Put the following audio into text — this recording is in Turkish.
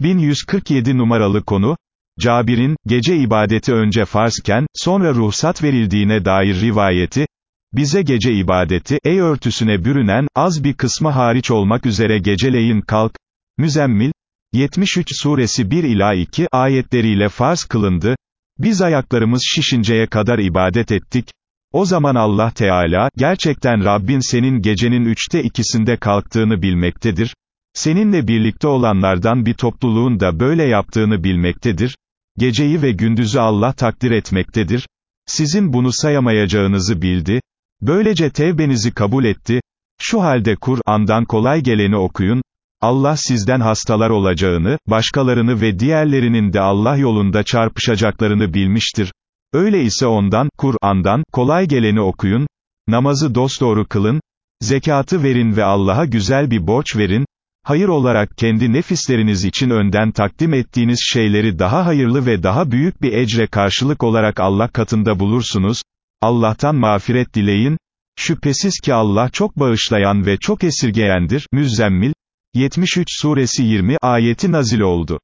1147 numaralı konu, Cabir'in, gece ibadeti önce farzken, sonra ruhsat verildiğine dair rivayeti, bize gece ibadeti, ey örtüsüne bürünen, az bir kısmı hariç olmak üzere geceleyin kalk, Müzemmil, 73 suresi 1 ila 2 ayetleriyle farz kılındı, biz ayaklarımız şişinceye kadar ibadet ettik, o zaman Allah Teala, gerçekten Rabbin senin gecenin üçte ikisinde kalktığını bilmektedir, seninle birlikte olanlardan bir topluluğun da böyle yaptığını bilmektedir, geceyi ve gündüzü Allah takdir etmektedir, sizin bunu sayamayacağınızı bildi, böylece tevbenizi kabul etti, şu halde Kur'an'dan kolay geleni okuyun, Allah sizden hastalar olacağını, başkalarını ve diğerlerinin de Allah yolunda çarpışacaklarını bilmiştir. Öyleyse ondan, Kur'an'dan, kolay geleni okuyun, namazı dosdoğru kılın, zekatı verin ve Allah'a güzel bir borç verin, hayır olarak kendi nefisleriniz için önden takdim ettiğiniz şeyleri daha hayırlı ve daha büyük bir ecre karşılık olarak Allah katında bulursunuz, Allah'tan mağfiret dileyin, şüphesiz ki Allah çok bağışlayan ve çok esirgeyendir, Müzzemmil, 73 suresi 20 ayeti nazil oldu.